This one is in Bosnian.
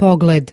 pogled.